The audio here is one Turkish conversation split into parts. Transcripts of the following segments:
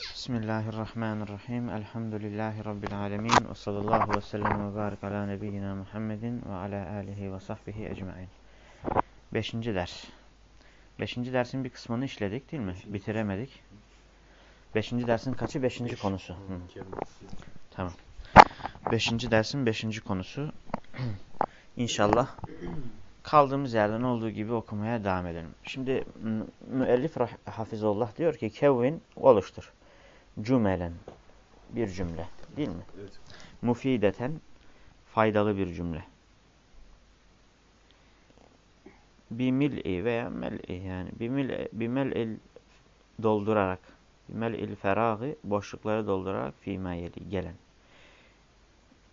Bismillahirrahmanirrahim. Elhamdülillahi Rabbil alemin. Ve sallallahu ve sellem ve barik ala nebiyyina Muhammedin ve ala alihi ve sahbihi ecmain. Beşinci ders. Beşinci dersin bir kısmını işledik değil mi? Bitiremedik. Beşinci dersin kaçı? Beşinci konusu. Hı. Tamam. Beşinci dersin beşinci konusu. İnşallah kaldığımız yerden olduğu gibi okumaya devam edelim. Şimdi müellif hafizullah diyor ki kevvin oluştur. Cümelen bir cümle değil mi? Evet. Mufideten faydalı bir cümle. Bimil'i veya mel'i yani bimil'i bimel doldurarak bimel feragı boşlukları doldurarak fimayeli gelen.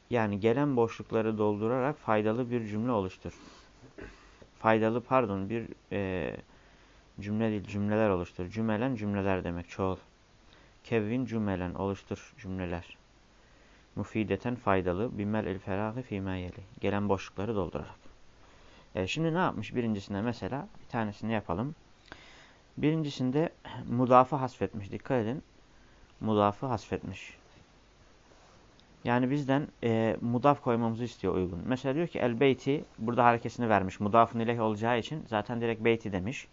Yani gelen boşlukları doldurarak faydalı bir cümle oluştur. Faydalı pardon bir e, cümle değil cümleler oluştur. Cümelen cümleler demek çoğul. Kevvin cümelen oluştur cümleler. Mufideten faydalı. Bimmel el ferahı fîmâ yeli. Gelen boşlukları doldurarak. E şimdi ne yapmış birincisinde mesela? Bir tanesini yapalım. Birincisinde mudafı hasfetmiş. Dikkat edin. Mudafı hasfetmiş. Yani bizden e, mudaf koymamızı istiyor uygun. Mesela diyor ki el beyti burada harekesini vermiş. Mudafın ileh olacağı için zaten direkt beyti demiş.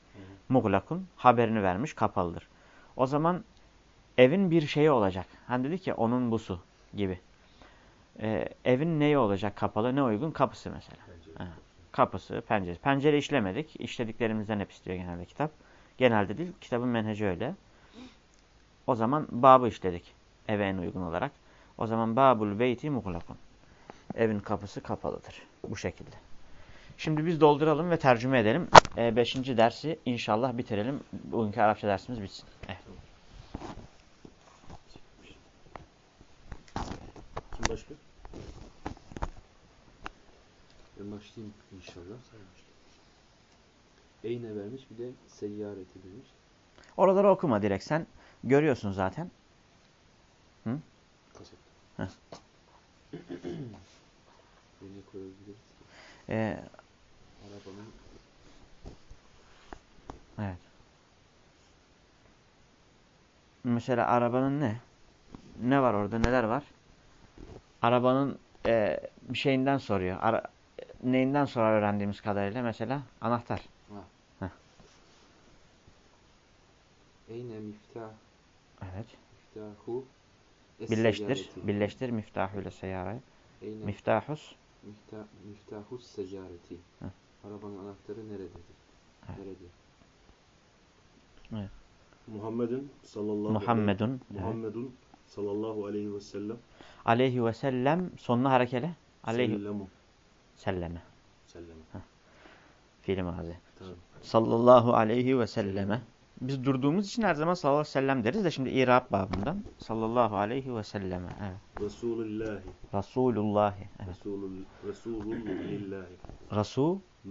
Muglakun haberini vermiş kapalıdır. O zaman evin bir şeyi olacak. Hani dedi ki onun busu gibi. Ee, evin neyi olacak kapalı? Ne uygun? Kapısı mesela. Ha. Kapısı, penceresi. Pencere işlemedik. İşlediklerimizden hep istiyor genelde kitap. Genelde değil. Kitabın menheci öyle. O zaman babı işledik. Eve en uygun olarak. O zaman babul beyti muhlakun. Evin kapısı kapalıdır. Bu şekilde. Şimdi biz dolduralım ve tercüme edelim. E, beşinci dersi inşallah bitirelim. Bugünkü Arapça dersimiz bitsin. Evet. Başka? Ben başlayayım inşallah. Eyne vermiş bir de seyyareti demiş. Oraları okuma direkt sen. Görüyorsun zaten. Hı? Kaset. Heh. koyabiliriz? Ee, Arabanın Evet. Mesela arabanın ne? Ne var orada? Neler var? Arabanın e, bir şeyinden soruyor. Ara, neyinden sonra öğrendiğimiz kadarıyla mesela anahtar. Eyne miftah. Evet. Miftahu. Birleştir. Birleştir miftahu ile seyyare. Miftahus. Miftah, miftahus secareti. Arabanın anahtarı nerededir? Evet. Nerede? Evet. Muhammedun sallallahu Muhammedun, aleyhi, Muhammedun evet. Sallallahu aleyhi ve sellem. Aleyhi ve sellem sonuna harekele. Aleyhi. Sellemu. Selleme. Selleme. Fiili mazi. Tamam. Sallallahu aleyhi ve selleme. Biz durduğumuz için her zaman sallallahu aleyhi ve sellem deriz de şimdi irab babından. Sallallahu aleyhi ve selleme. Evet. Resulullahi. Resulullahi. Evet. Resulul, Resulullahi. Resul.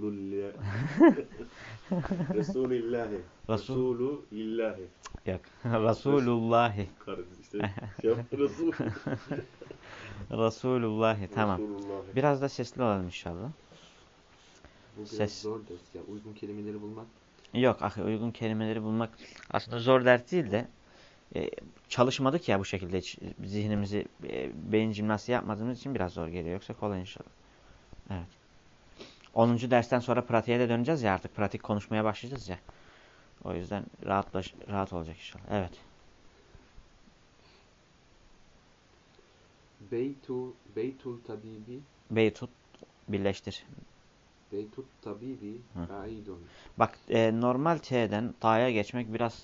Resulillahi. Resulullahi. Yok. Resulullahi. işte şey Resul. Resulullahi. Tamam. Biraz da sesli olalım inşallah. Bu biraz Ses. zor ders ya. Uygun kelimeleri bulmak. Yok ahi uygun kelimeleri bulmak aslında zor dert değil de e, çalışmadık ya bu şekilde hiç zihnimizi e, beyin jimnastiği yapmadığımız için biraz zor geliyor. Yoksa kolay inşallah. Evet. 10. dersten sonra pratiğe de döneceğiz ya artık. Pratik konuşmaya başlayacağız ya. O yüzden rahatlaş, rahat olacak inşallah. Evet. Beytu, beytul tabibi. Beytut birleştir. Beytut tabibi aidun. Bak e, normal T'den Ta'ya geçmek biraz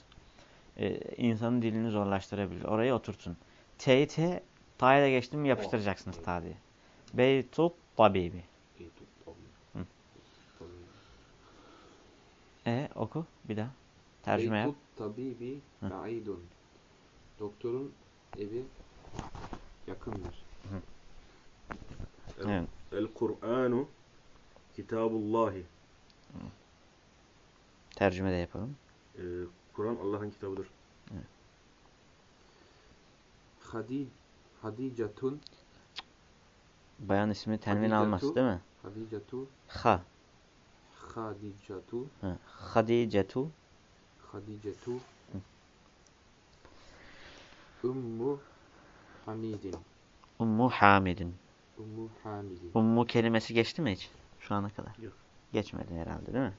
e, insanın dilini zorlaştırabilir. Oraya oturtun. T'yi T, Ta'ya da geçtim mi yapıştıracaksınız oh. Ta diye. Beytut tabibi. E oku bir daha. Tercüme yap. tabibi ba'idun. Doktorun evi yakındır. Evet. El-Kur'anu Kitabullahi. Tercüme de yapalım. Ee, Kur'an Allah'ın kitabıdır. Evet. Hadid, Hadicatun Bayan ismi tenvin almaz değil mi? Hadicatu Ha. Hadicetu. Hadicetu. Hadicetu. Ummu Hamidin. Ummu Hamidin. Ummu Hamidin. Ummu kelimesi geçti mi hiç şu ana kadar? Yok. Geçmedi herhalde değil mi?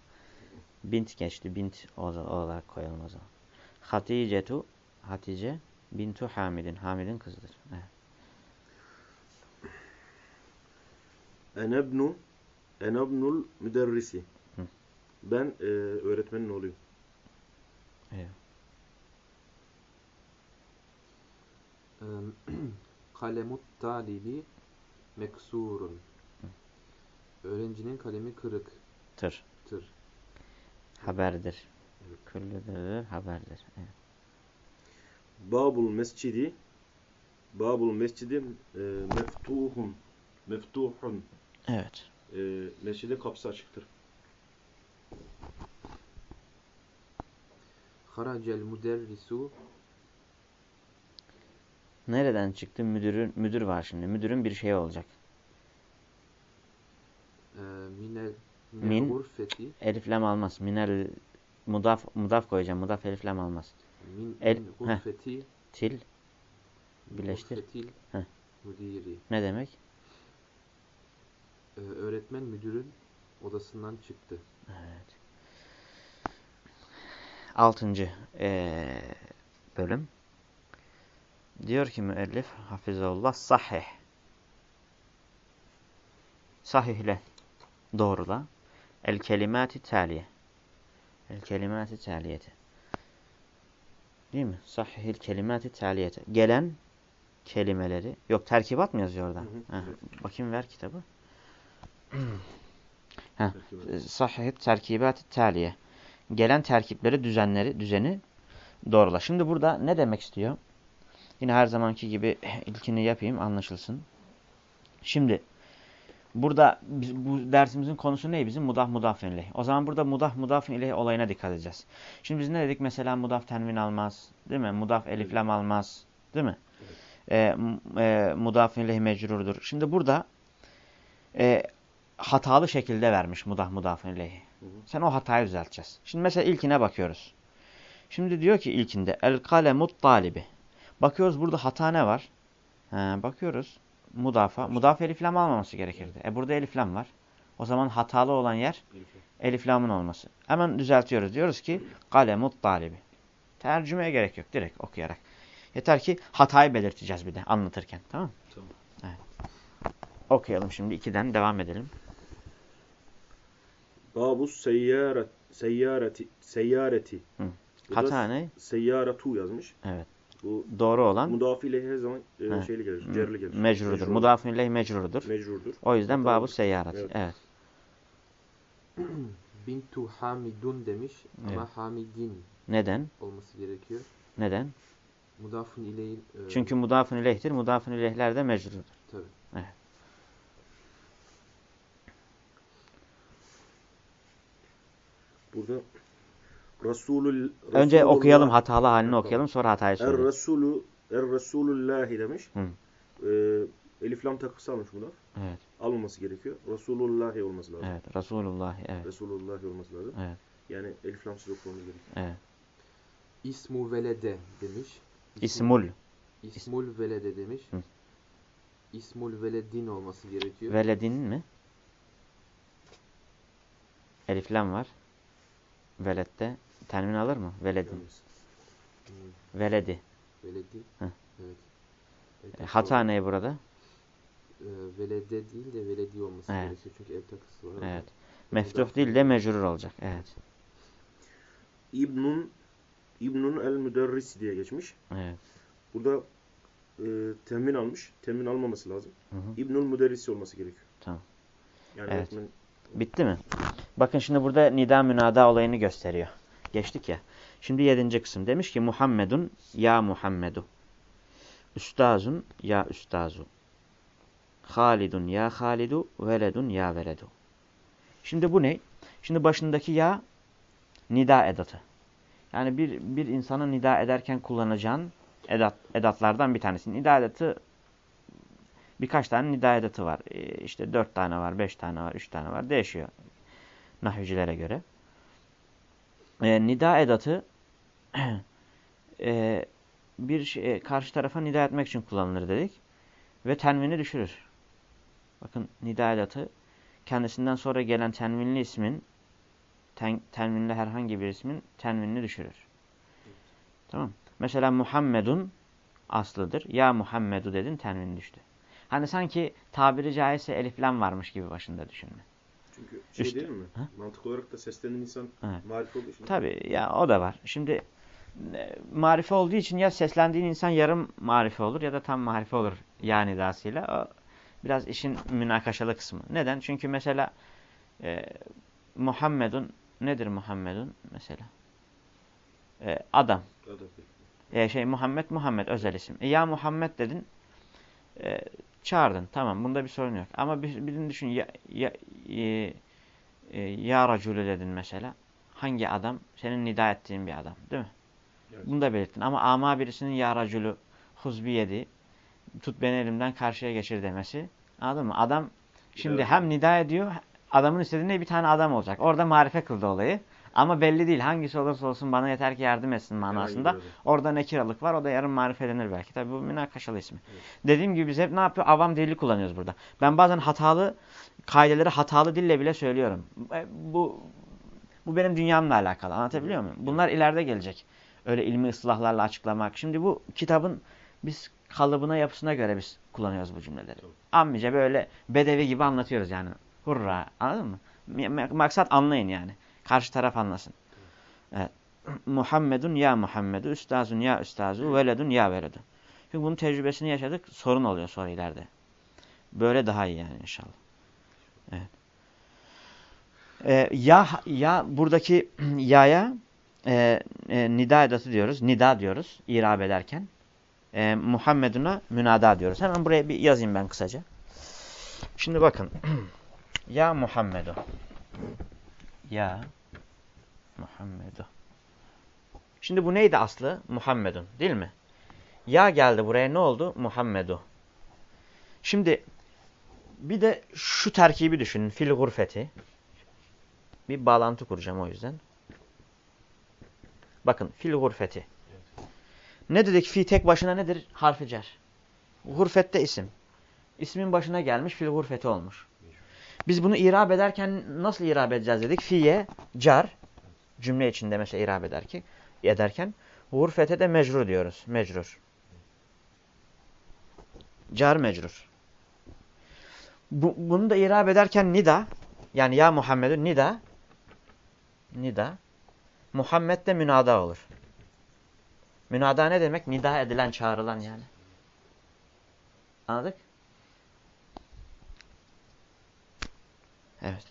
Bint geçti. Bint olarak koyalım o zaman. Haticetu Hatice bintu Hamidin. Hamidin kızıdır. Evet. Enebnu Enebnul müderrisi. Hı. Ben e, öğretmenin oğluyum. Evet. Em, Kalemut talibi meksurun. Öğrencinin kalemi kırıktır. Tır. Haberdir. Küllüdür, haberdir. Evet. Babul mescidi Babul mescidi e, meftuhun meftuhun evet. e, mescide kapısı açıktır. Haracel müderrisu Nereden çıktı? Müdürün müdür var şimdi. Müdürün bir şey olacak. e, minel Min. Eliflem almaz. Minel mudaf mudaf koyacağım. Mudaf eliflem almaz. min, El- gurfeti Til Birleştir. Heh. müdiri. ne demek? E, öğretmen müdürün odasından çıktı. Evet. Altıncı eee, bölüm. Diyor ki müellif hafizallah sahih. Sahihle. Doğrula. El kelimati taliye. El kelimati taliyeti. Değil mi? Sahihil kelimati taliyeti. Gelen kelimeleri. Yok terkibat mı yazıyor orada? Hı hı, Ha, evet. Bakayım ver kitabı. Ha. Terkibat. Sahih terkibat taliye. Gelen terkipleri, düzenleri, düzeni doğrula. Şimdi burada ne demek istiyor? Yine her zamanki gibi ilkini yapayım anlaşılsın. Şimdi burada biz, bu dersimizin konusu ne? Bizim mudah mudafin ileyh. O zaman burada mudah mudafin ileyh olayına dikkat edeceğiz. Şimdi biz ne dedik? Mesela mudaf tenvin almaz. Değil mi? Mudaf eliflem almaz. Değil mi? E, m- e, mudafin ileyh mecrurdur. Şimdi burada e, hatalı şekilde vermiş mudah mudafin hı. Sen o hatayı düzelteceğiz. Şimdi mesela ilkine bakıyoruz. Şimdi diyor ki ilkinde el kalemut talibi. Bakıyoruz burada hata ne var? Ha, bakıyoruz. Mudafa. Mudafa eliflam almaması gerekirdi. E burada eliflam var. O zaman hatalı olan yer eliflamın olması. Hemen düzeltiyoruz. Diyoruz ki kalemut talibi. Tercümeye gerek yok. Direkt okuyarak. Yeter ki hatayı belirteceğiz bir de anlatırken. Tamam mı? Tamam. Evet. Okuyalım şimdi. ikiden devam edelim. Babu seyyaret seyyareti seyyareti. Hı. Hata ne? Seyyaratu yazmış. Evet. Doğru olan mudafi ile her zaman e, şeyli gelir, cerli gelir. mecrurudur. Mecrur. Mudafun ileyh mecrurudur. Mecrurdur. O yüzden babu seyyarat. Evet. Evet. Bintu Hamidun demiş ama Evet. Hamidin Neden? olması gerekiyor. Neden? Mudafun ileyh e, Çünkü mudafun ileyhtir. Mudafun ileyhler de mecrurudur. tabii. Evet. Burada Resulül Önce Resulullah- okuyalım hatalı halini Tamam. okuyalım sonra hatayı Er söyleyeyim. Resulü Er Resulullahi demiş. Hı. Ee, elif lam takısı almış buna. Evet. Almaması gerekiyor. Resulullahi olması lazım. Evet. Resulullah. Evet. Resulullahi olması lazım. Evet. Yani elif lamsız okumamız gerekiyor. Evet. İsmu velede demiş. İsmu- İsmul. İsmul velede demiş. Hı. İsmul veledin olması gerekiyor. Veledin mi? Eliflam var. Veledde. Termin alır mı? Veledin. Yalnız. Veledi. veledi. Evet. E, hata ne burada? e, velede değil de veledi olması Evet. gerekiyor. Çünkü el takısı var. Evet. Meftuh değil de mecrur olacak. Evet. İbnun İbnun el müderris diye geçmiş. Evet. Burada e, temin almış. Temin almaması lazım. Hı hı. Müderrisi olması gerekiyor. Tamam. Yani Evet. öğretmen Bitti mi? Bakın şimdi burada nida münada olayını gösteriyor. Geçtik ya. Şimdi yedinci kısım. Demiş ki Muhammedun ya Muhammedu. Üstazun ya üstazu. Halidun ya Halidu. Veledun ya veledu. Şimdi bu ne? Şimdi başındaki ya nida edatı. Yani bir, bir insanı nida ederken kullanacağın edat, edatlardan bir tanesi. Nida edatı birkaç tane nida edatı var. Ee, işte dört tane var, beş tane var, üç tane var. Değişiyor nahvicilere göre. Ee, nida edatı e, bir şey, karşı tarafa nida etmek için kullanılır dedik. Ve tenvini düşürür. Bakın nida edatı kendisinden sonra gelen tenvinli ismin ten, tenvinli herhangi bir ismin tenvinini düşürür. Tamam. Mesela Muhammedun aslıdır. Ya Muhammedu dedin tenvin düştü. Hani sanki tabiri caizse eliflen varmış gibi başında düşünme. Çünkü şey Üstü- değil mi? Ha? Mantık olarak da seslenen insan Evet. marif olduğu için. Tabii ya o da var. Şimdi e, marife olduğu için ya seslendiğin insan yarım marife olur ya da tam marife olur yani nidasıyla. O biraz işin münakaşalı kısmı. Neden? Çünkü mesela e, Muhammedun nedir Muhammedun mesela? E, adam. Adam. E, şey Muhammed Muhammed özel isim. E, ya Muhammed dedin. E, çağırdın. Tamam bunda bir sorun yok. Ama bir, birini düşün. Ya, ya, e, e, ya Racule dedin mesela. Hangi adam? Senin nida ettiğin bir adam. Değil mi? Evet. Bunu da belirttin. Ama ama birisinin ya Raculu huzbi yedi. Tut beni elimden karşıya geçir demesi. Anladın mı? Adam şimdi Evet. hem nida ediyor. Adamın istediğinde bir tane adam olacak. Orada marife kıldı olayı. Ama belli değil. Hangisi olursa olsun bana yeter ki yardım etsin manasında. Orada nekiralık var. O da yarım marifelenir belki. Tabi bu münakaşalı ismi. Evet. Dediğim gibi biz hep ne yapıyor? Avam dili kullanıyoruz burada. Ben bazen hatalı kaideleri hatalı dille bile söylüyorum. E, Bu bu benim dünyamla alakalı. Anlatabiliyor muyum? Bunlar ileride gelecek. Öyle ilmi ıslahlarla açıklamak. Şimdi bu kitabın biz kalıbına yapısına göre biz kullanıyoruz bu cümleleri. Tamam. Ammice böyle bedevi gibi anlatıyoruz yani. Hurra. Anladın mı? Maksat anlayın yani. Karşı taraf anlasın. Evet. Muhammedun ya Muhammedu, üstazun ya üstazu, veledun ya veledun. Çünkü bunun tecrübesini yaşadık. Sorun oluyor sonra ileride. Böyle daha iyi yani inşallah. Evet. Ee, ya, ya buradaki yaya e, e, nida edatı diyoruz. Nida diyoruz irab ederken. E, Muhammeduna münada diyoruz. Hemen buraya bir yazayım ben kısaca. Şimdi bakın. ya Muhammedu. Ya Muhammedu. Şimdi bu neydi aslı? Muhammedun değil mi? Ya geldi buraya ne oldu? Muhammedu. Şimdi bir de şu terkibi düşünün. Fil gurfeti. Bir bağlantı kuracağım o yüzden. Bakın fil gurfeti. Ne dedik? Fi tek başına nedir? Harfi cer. Gurfette isim. İsmin başına gelmiş fil gurfeti olmuş. Biz bunu irab ederken nasıl irab edeceğiz dedik? Fiye car. Cümle içinde mesela irab ederken, ederken gurfete de mecrur diyoruz. Mecrur. Car mecrur. Bu, bunu da irab ederken nida yani ya Muhammedun nida nida Muhammed de münada olur. Münada ne demek? Nida edilen, çağrılan yani. Anladık? Evet.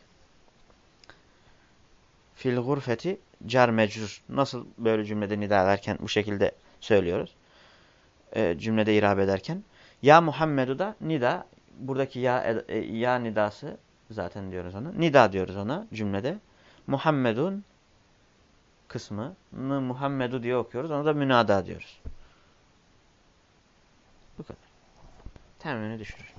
Fil gurfeti car mecrur. Nasıl böyle cümlede nida ederken bu şekilde söylüyoruz. Ee, cümlede irab ederken. Ya Muhammedu da nida. Buradaki ya, e, ya nidası zaten diyoruz ona. Nida diyoruz ona cümlede. Muhammedun kısmını Muhammedu diye okuyoruz. Ona da münada diyoruz. Bu kadar. Termini düşürür.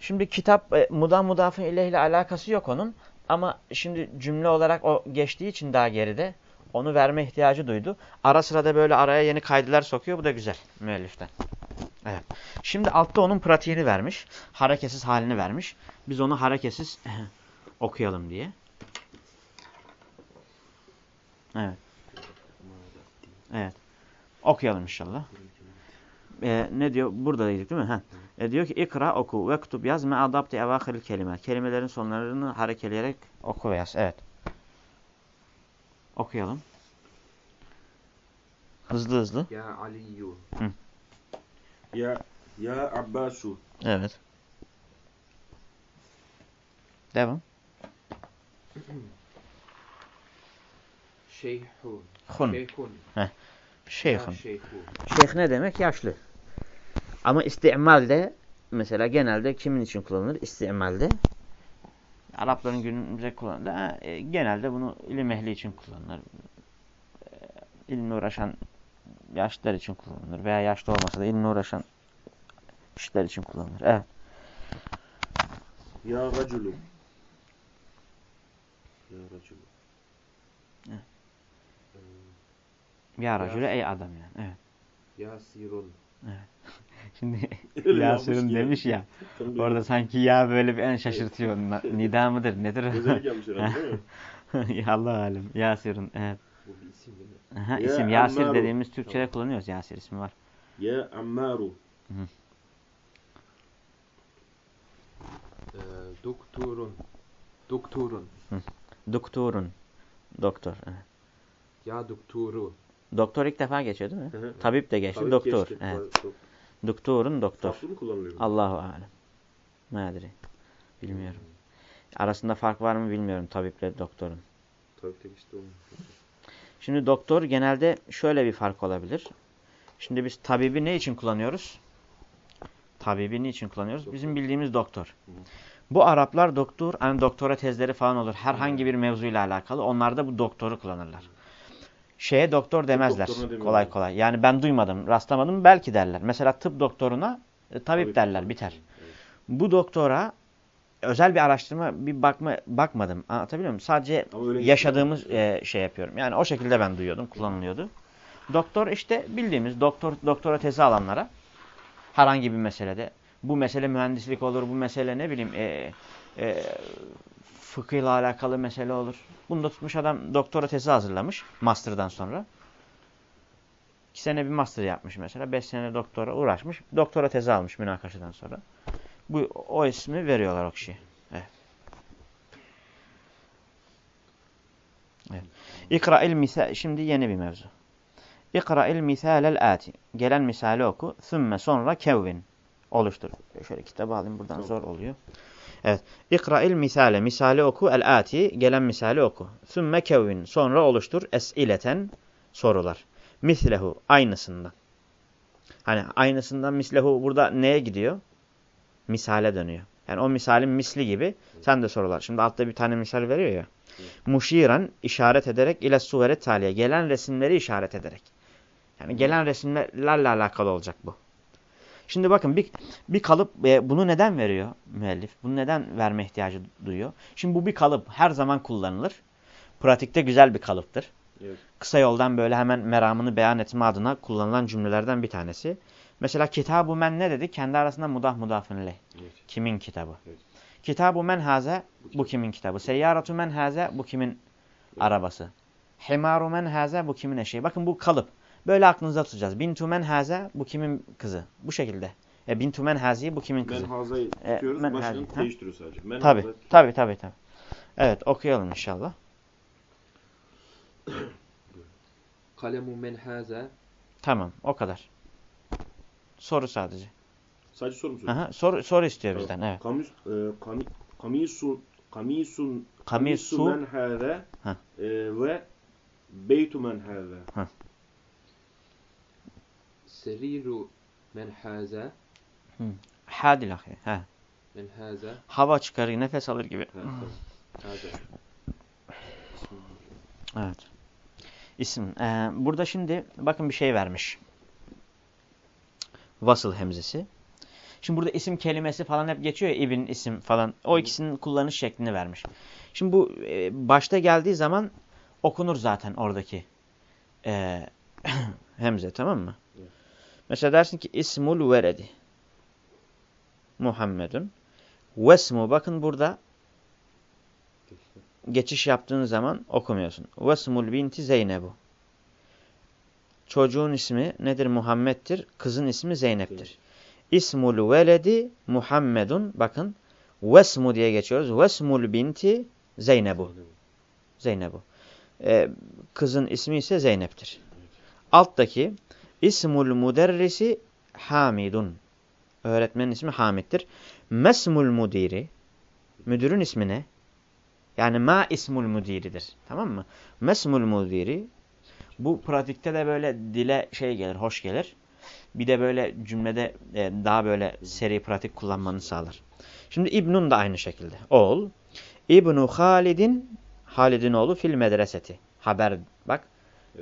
Şimdi kitap e, muda mudafın ile alakası yok onun. Ama şimdi cümle olarak o geçtiği için daha geride onu verme ihtiyacı duydu. Ara sıra da böyle araya yeni kaydeler sokuyor. Bu da güzel müelliften. Evet. Şimdi altta onun pratiğini vermiş. Hareketsiz halini vermiş. Biz onu hareketsiz okuyalım diye. Evet. Evet. Okuyalım inşallah. Ee, ne diyor? Burada dedik değil mi? Ha. E, diyor ki ikra oku ve kutub yaz me adapte evahiril kelime. Kelimelerin sonlarını harekeleyerek oku ve yaz. Evet. Okuyalım. Hızlı hızlı. Ya Aliyyu. Ya ya Abbasu. Evet. Devam. Şeyhun. Hun. Şeyhun. Şeyhun. Şeyhun. Şeyh ne demek? Yaşlı. Ama istimalde mesela genelde kimin için kullanılır? İstimalde. Arapların günümüzde kullandığı e, genelde bunu ilim ehli için kullanılır. E, ilimle uğraşan yaşlılar için kullanılır. Veya yaşlı olmasa da ilimle uğraşan kişiler için kullanılır. Evet. Ya raculu. Ya raculu. Evet. Ya racülü ey adam yani. Evet. Yasirun. Şimdi Öyle Yasir'in yapmış ki. demiş ya. Orada sanki ya böyle bir en şaşırtıyor. Nida mıdır? Nedir? Özellik yapmış herhalde değil mi? ya Allah alem. Yasir'in. Evet. Bu bir isim değil mi? Aha, Ya isim Yasir Ammaru. dediğimiz Türkçe'de kullanıyoruz. Yasir ismi var. Ya Ammaru. Ee, doktorun. Doktorun. Doktorun. Doktor. evet. Ya doktoru. Doktor ilk defa geçiyor değil mi? Hı hı. Tabip de geçti. Tabii doktor. geçti. Evet. Doktorun doktor. Allahu alem. Ne adri? Bilmiyorum. Arasında fark var mı bilmiyorum tabiple doktorun. Tabii tek işte olmuyor. Şimdi doktor genelde şöyle bir fark olabilir. Şimdi biz tabibi ne için kullanıyoruz? Tabibi ne için kullanıyoruz? Bizim bildiğimiz doktor. Bu Araplar doktor, hani doktora tezleri falan olur. Herhangi bir mevzuyla alakalı. Onlar da bu doktoru kullanırlar. Şeye doktor demezler kolay kolay. Yani ben duymadım, rastlamadım belki derler. Mesela tıp doktoruna e, tabip Tabii. derler, biter. Evet. Bu doktora özel bir araştırma bir bakma bakmadım. Anlatabiliyor muyum? Sadece öyle yaşadığımız e, şey yapıyorum. Yani o şekilde ben duyuyordum, kullanılıyordu. Doktor işte bildiğimiz doktor doktora tezi alanlara herhangi bir meselede bu mesele mühendislik olur, bu mesele ne bileyim e, e, fıkıhla alakalı mesele olur. Bunu da tutmuş adam doktora tezi hazırlamış master'dan sonra. İki sene bir master yapmış mesela. Beş sene doktora uğraşmış. Doktora tezi almış münakaşadan sonra. Bu o ismi veriyorlar o kişiye. Evet. Evet. İkra'il misal şimdi yeni bir mevzu. İkra'il misalel ati. Gelen misali oku. Sümme sonra kevvin. Oluştur. Şöyle kitabı alayım buradan zor oluyor. Evet. İkra'il misale. Misali oku. El ati. Gelen misali oku. Sümme kevvin. Sonra oluştur. Es'ileten sorular. Mislehu. Aynısından. Hani aynısından mislehu burada neye gidiyor? Misale dönüyor. Yani o misalin misli gibi sen de sorular. Şimdi altta bir tane misal veriyor ya. Muşiren işaret ederek ile suvere taliye. Gelen resimleri işaret ederek. Yani gelen resimlerle alakalı olacak bu. Şimdi bakın bir, bir kalıp e, bunu neden veriyor müellif? Bunu neden verme ihtiyacı duyuyor? Şimdi bu bir kalıp her zaman kullanılır. Pratikte güzel bir kalıptır. Evet. Kısa yoldan böyle hemen meramını beyan etme adına kullanılan cümlelerden bir tanesi. Mesela kitab-ı men ne dedi? Kendi arasında mudah mudafın leh. Evet. Kimin kitabı? Evet. Kitab-ı men haze bu kimin kitabı? Seyyaratu men haze bu kimin arabası? Himaru men haze bu kimin eşeği? Bakın bu kalıp. Böyle aklınıza tutacağız. Bintu men haze bu kimin kızı? Bu şekilde. E, bintu men hazi bu kimin kızı? Menhazayı E, tutuyoruz. menhazi, başlığını ha? değiştiriyoruz sadece. Menhaza Tabi tutuyoruz. tabi tabi tabi. Evet okuyalım inşallah. Kalemu men haza. Tamam o kadar. Soru sadece. Sadece soru mu soruyorsun? Aha, soru, soru istiyor Tamam. bizden evet. Kamis, e, kami, kamisun, kamisun, Kamisu men hâze Ha. e, ve beytu men hâze. Seriru men haza. hadil ahi. Ha. Men haza. Hava çıkarır nefes alır gibi. Ha. Haza. Evet. İsim. Ee, burada şimdi bakın bir şey vermiş. Vasıl hemzesi. Şimdi burada isim kelimesi falan hep geçiyor ya ibn isim falan. O ikisinin kullanış şeklini vermiş. Şimdi bu e, başta geldiği zaman okunur zaten oradaki e, hemze tamam mı? Mesela dersin ki ismul veredi. Muhammedun. Vesmu bakın burada geçiş yaptığın zaman okumuyorsun. Vesmul binti Zeynebu. Çocuğun ismi nedir? Muhammed'dir. Kızın ismi Zeynep'tir. İsmul veledi Muhammedun. Bakın. Vesmu diye geçiyoruz. Vesmul binti Zeynebu. Zeynebu. Ee, kızın ismi ise Zeynep'tir. Alttaki İsmul muderrisi Hamidun. Öğretmenin ismi Hamid'dir. Mesmul mudiri. Müdürün ismi ne? Yani ma ismul mudiridir. Tamam mı? Mesmul mudiri bu pratikte de böyle dile şey gelir, hoş gelir. Bir de böyle cümlede e, daha böyle seri pratik kullanmanı sağlar. Şimdi İbnun da aynı şekilde. Oğul. İbnu Halid'in Halid'in oğlu fil medreseti. Haber bak.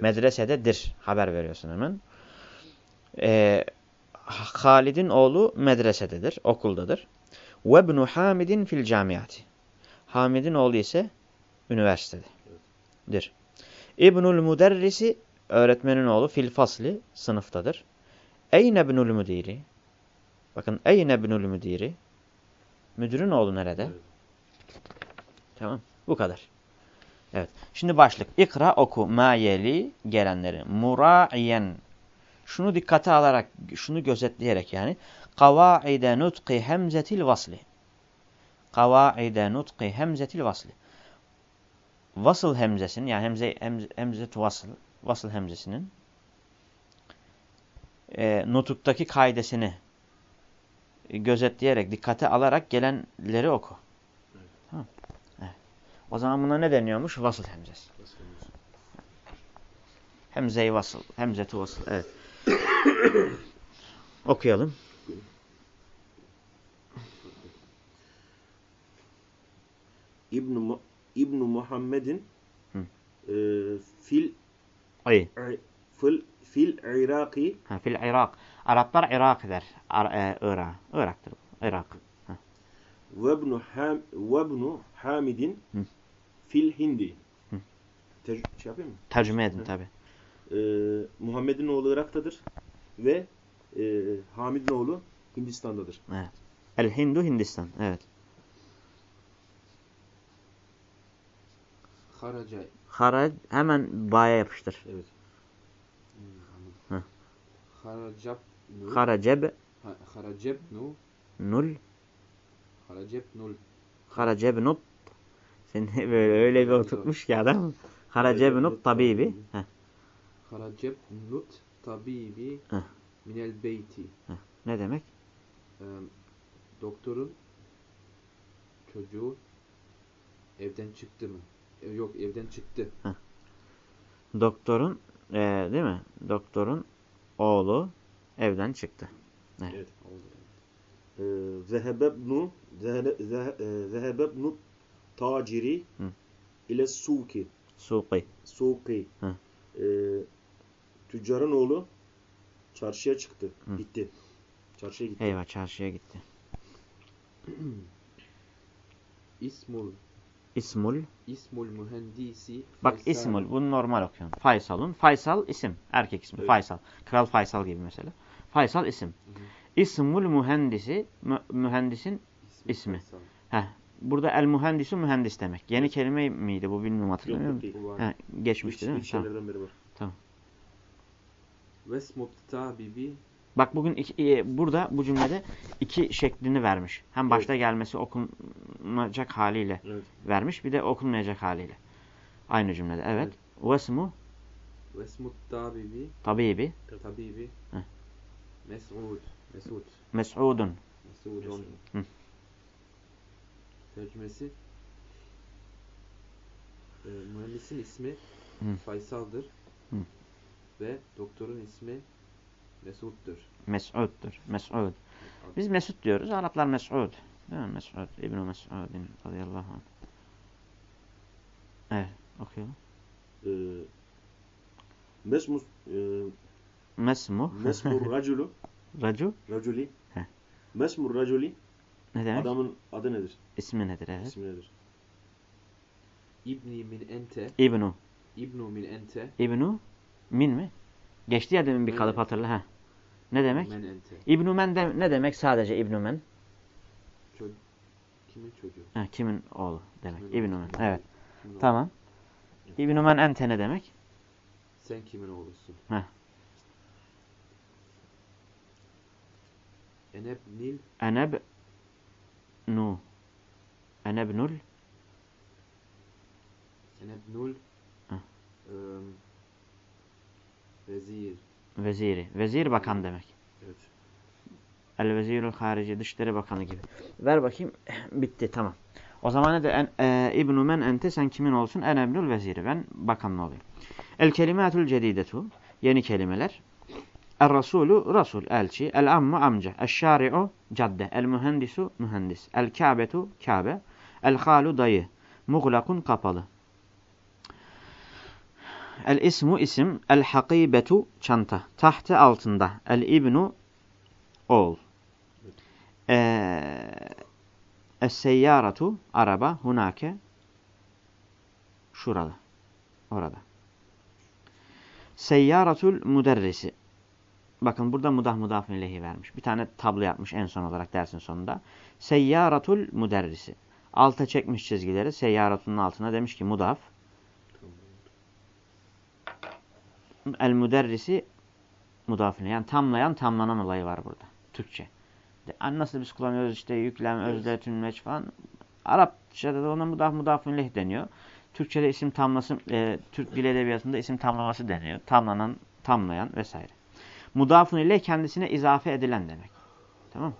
Medresededir. Haber veriyorsun hemen. Ee, Halid'in oğlu medresededir. Okuldadır. Ve ibnu Hamid'in fil camiati. Hamid'in oğlu ise üniversitededir. İbnül Müderrisi öğretmenin oğlu fil fasli sınıftadır. Eyne ibnul müdiri. Bakın eyne ibnul müdiri. Müdürün oğlu nerede? Evet. Tamam. Bu kadar. Evet. Şimdi başlık. İkra oku ma yeli gelenleri. Mura'iyen. Şunu dikkate alarak, şunu gözetleyerek yani. Kavaide nutqi hemzetil vasli. Kavaide nutqi hemzetil vasli. Vasıl hemzesinin yani hemze, hemze, hemzet vasıl, vasıl hemzesinin e, nutuktaki kaidesini gözetleyerek, dikkate alarak gelenleri oku. Evet. Tamam. Evet. O zaman buna ne deniyormuş? Vasıl hemzesi. Olmuş? Hemze-i vasıl, hemzeti vasıl. Evet. Okuyalım. İbn İbn Muhammed'in e, fil Ay. fil fil Iraki Ha, fil Irak. Araplar Irak der. E, Irak. Irak'tır. Irak. ve ibn Ham ve ibn Hamid'in fil Hindi. Tec- şey yapayım mı? Tercüme edin tabi. E, Muhammed'in oğlu Irak'tadır ve e, Hamid'in oğlu Hindistan'dadır. Evet. El Hindu Hindistan. Evet. Haraca. Harac hemen baya yapıştır. Evet. Haracab nu. Haraceb Ha- Haraceb nu. nul. Haraceb nul. Haraceb nut. Seni böyle öyle bir oturtmuş ki adam. Haraceb nut tabibi. Heh. Haraceb nut tabibi Heh. minel beyti. Ne demek? Ee, doktorun çocuğu evden çıktı mı? E, Yok evden çıktı. Doktorun e, değil mi? Doktorun oğlu evden çıktı. Evet. Oldu. E, Zehebebnu zehe- zehe- e, Zehebebnu taciri ile suki. Suqi. Suki. Hı. Tüccarın oğlu çarşıya çıktı. Hı. Gitti. Çarşıya gitti. Eyvah çarşıya gitti. İsmul İsmul. İsmul mühendisi Bak Faysal. İsmul. Bunu normal okuyorsun. Faysal'un. Faysal isim. Erkek ismi. Evet. Faysal. Kral Faysal gibi mesela. Faysal isim. Hı. İsmul mühendisi. mü- mühendisin ismi. Faysal. Heh. Burada el mühendisi mühendis demek. Yeni kelime miydi bu bilmiyorum Yok hatırlamıyor yok değil. Heh, geçmişti İlk- değil mi? Tamam. biri var. Tabibi Bak bugün iki, e, burada bu cümlede iki şeklini vermiş. Hem başta gelmesi okunacak haliyle Evet. vermiş bir de okunmayacak haliyle. Aynı cümlede. Evet. Vesmu Vesmut tabibi tabibi tabibi Heh. Mes'ud Mes'ud mes'udun. Mes'udun. Tercümesi e, mühendisin ismi Hı. Faysal'dır Hı. Ve doktorun ismi Mesud'dur. Mes'uddur. Mes'ud. Biz Mesud diyoruz. Araplar Mes'ud. Değil mi? Mes'ud. İbn-i Mes'udin radıyallahu anh. Evet. Okuyalım. E, mesmus e, Mesmu. mesmur raculu Racu. raculi Heh. mesmur raculi Ne demek? adamın adı nedir? İsmi nedir? Evet. İsmi nedir? İbni min ente İbnu. İbnu min ente İbnu min mi? Geçti ya demin bir kalıp hatırla. ha. Ne demek? İbnu men de, ne demek sadece İbnu men? Ço- kimin çocuğu? Ha, kimin oğlu demek. Oğlu? men. Evet. Kimin? Tamam. İbnu men ente ne demek? Sen kimin oğlusun? Heh. Eneb nil Eneb nu. Enebnul Eneb nul Heh. ım, Vezir veziri. Vezir bakan demek. Evet. El vezirul harici dışişleri bakanı gibi. Ver bakayım. Bitti tamam. O zaman ne de en, e, İbnu men ente sen kimin olsun? En emrül veziri. Ben bakanlı olayım. El kelimatul cedidetu. Yeni kelimeler. El rasulü rasul elçi. El ammu amca. El şari'u cadde. El mühendisu mühendis. El kâbetu kâbe. El halu dayı. Muğlakun kapalı. El ismu isim. El hakibetu çanta. Tahte altında. El ibnu oğul. Ee, Es-seyyaratu araba hunake şurada. Orada. Seyyaratul müderrisi. Bakın burada mudah mudafın ilehi vermiş. Bir tane tablo yapmış en son olarak dersin sonunda. Seyyaratul müderrisi. Alta çekmiş çizgileri. Seyyaratunun altına demiş ki mudaf. El müderrisi mudafın yani tamlayan tamlanan olayı var burada. Türkçe. De, nasıl biz kullanıyoruz işte yüklem, özle, tümleç falan. Arapçada da ona mudaf mudafın leh deniyor. Türkçe'de isim tamlası, e, Türk Dil Edebiyatı'nda isim tamlaması deniyor. Tamlanan, tamlayan vesaire. Mudafun ile kendisine izafe edilen demek. Tamam mı?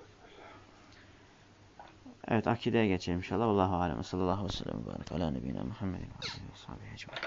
Evet akideye geçelim inşallah. Allahu alem. Sallallahu aleyhi ve sellem. Ala nebine Muhammedin. Ve sahibi ecmaîn.